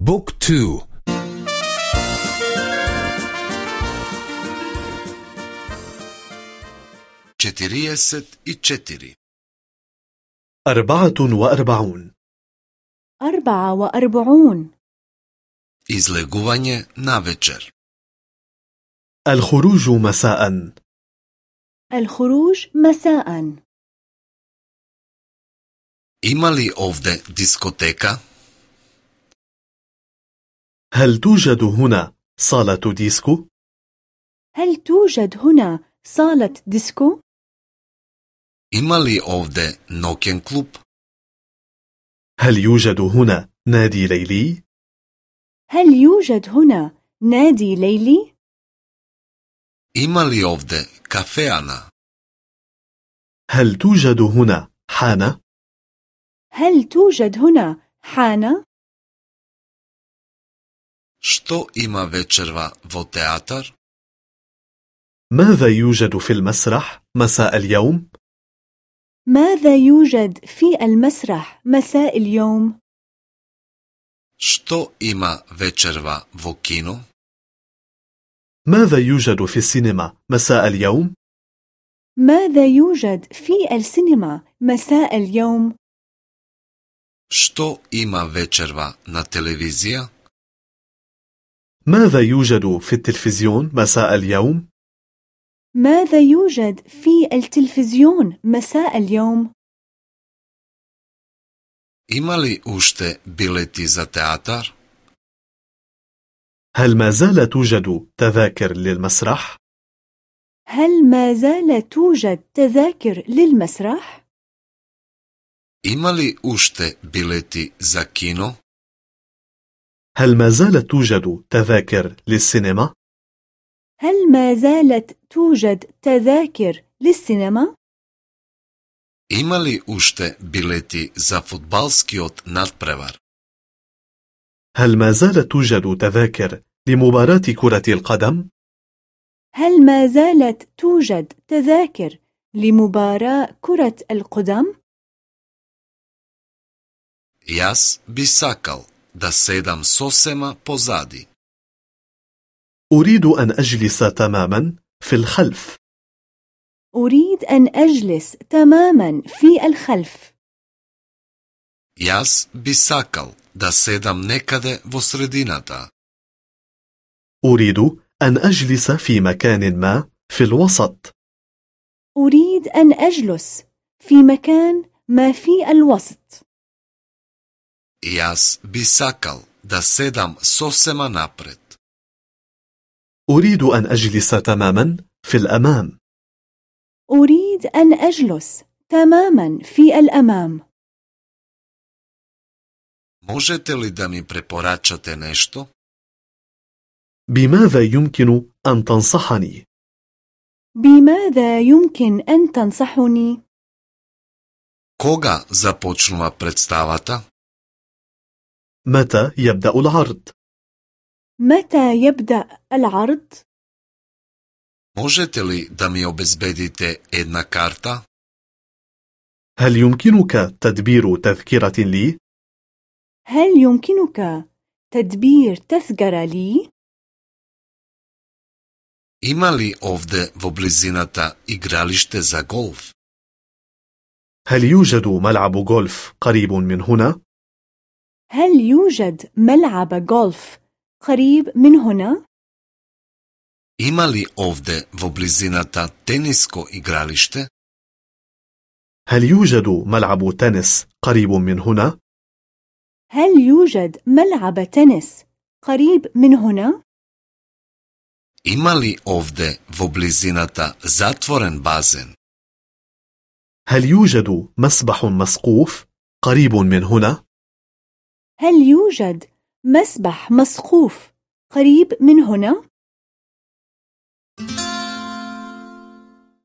book two. четириесет и четири أربعة وأربعون. أربعة وأربعون. Излегување на الخروج مساء. الخروج مساء. Има ли овде дискотека? هل توجد هنا صالة ديسكو؟ هل توجد هنا صالة ديسكو؟ Има ли овде ноќен клуб هل يوجد هنا نادي ليلي؟ هل يوجد هنا نادي ليلي؟ Има ли овде кафеана هل توجد هنا حانة؟ هل توجد هنا حانة؟ Što ima večerva vo teatar ماذا يوجد في المسرح مساء اليوم؟ ماذا يوجد في المسرح مساء اليوم؟ što ima večerva vo kino ماذا يوجد في السينما مساء اليوم؟ ماذا يوجد في السينما مساء اليوم؟ što ima večerva na televizija ماذا يوجد في التلفزيون مساء اليوم؟ ماذا يوجد في التلفزيون مساء اليوم؟ ima li ušte bileti za teatar هل ما زال توجد تذاكر للمسرح؟ هل ما زال توجد تذاكر للمسرح؟ ima li ušte bileti za kino هل ما زالت توجد تذاكر للسينما؟ هل ما زالت توجد تذاكر للسينما؟ Ima li ušte bileti za futbalskiot nadprevar? هل ما زالت توجد تذاكر لمباراة كرة القدم؟ هل ما زالت توجد تذاكر لمباراة كرة القدم؟ Bi sakal da sedam sosema pozadi. أريد أن أجلس تماما في الخلف أريد أن أجلس تماما في الخلف Jas bi sakal da sedam nekade vo sredinata. أريد أن أجلس في مكان ما في الوسط أريد أن أجلس في مكان ما في الوسط Jas bi sakal da sedam sosema napred. أريد أن أجلس تماما في الأمام أريد أن أجلس تماما في الأمام Možete li da mi preporačate nešto? بماذا يمكن أن تنصحني؟ بماذا يمكن أن تنصحني؟ Koga započnula predstavata? متى يبدأ العرض؟ متى يبدأ العرض؟ Možete li da mi obezbedite jedna karta? هل يمكنك تدبير تذكرة لي؟ هل يمكنك تدبير تذكرة لي؟ Ima li ovde vo blizinata igralište za golf? هل يوجد ملعب غولف قريب من هنا؟ هل يوجد ملعب غولف قريب من هنا؟ Ovde vo blizinata tenisko igralište? هل يوجد ملعب تنس قريب من هنا؟ هل يوجد ملعب تنس قريب من هنا؟ Ovde vo blizinata zatvoren bazen? هل يوجد مسبح مسقوف قريب من هنا؟ هل يوجد مسبح مسقوف قريب من هنا؟